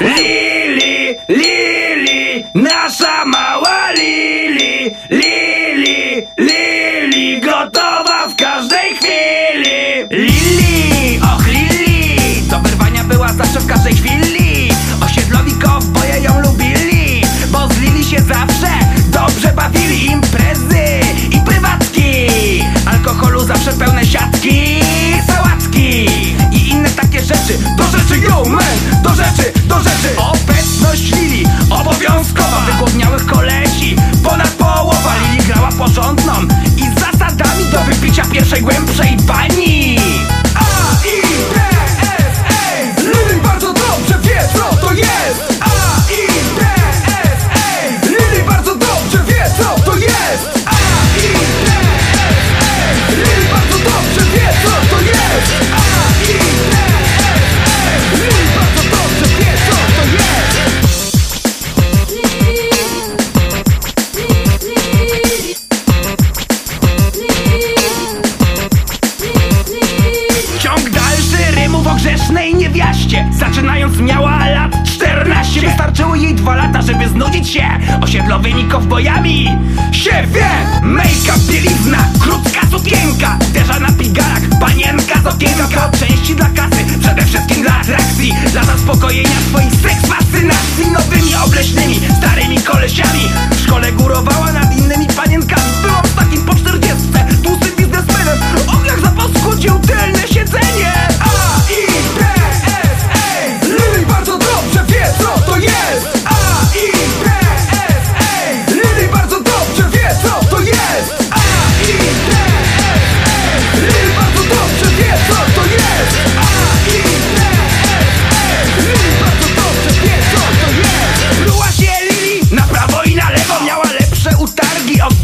Лили, Лили, наша мала Лили, Лили. wiecznej niewiaście. Zaczynając miała lat 14 Wystarczyło jej dwa lata, żeby znudzić się Osiedlowymi kowbojami. Się wie! Make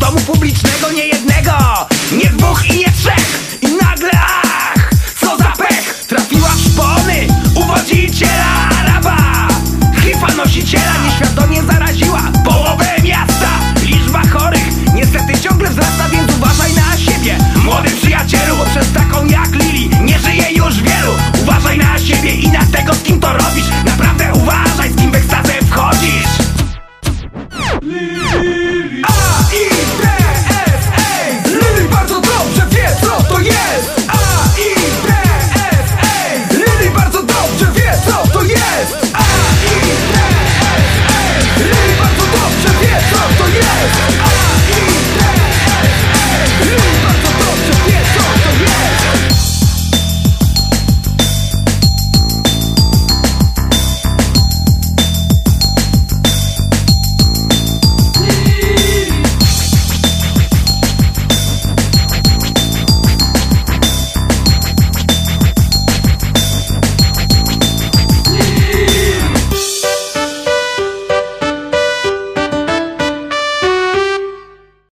Domu publicznego nie jednego, nie dwóch i nie trzech.